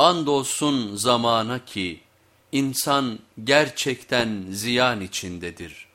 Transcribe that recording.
Andolsun zamana ki insan gerçekten ziyan içindedir.